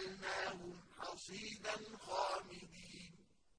جعلناهم حَصِيدًا خَامِدًا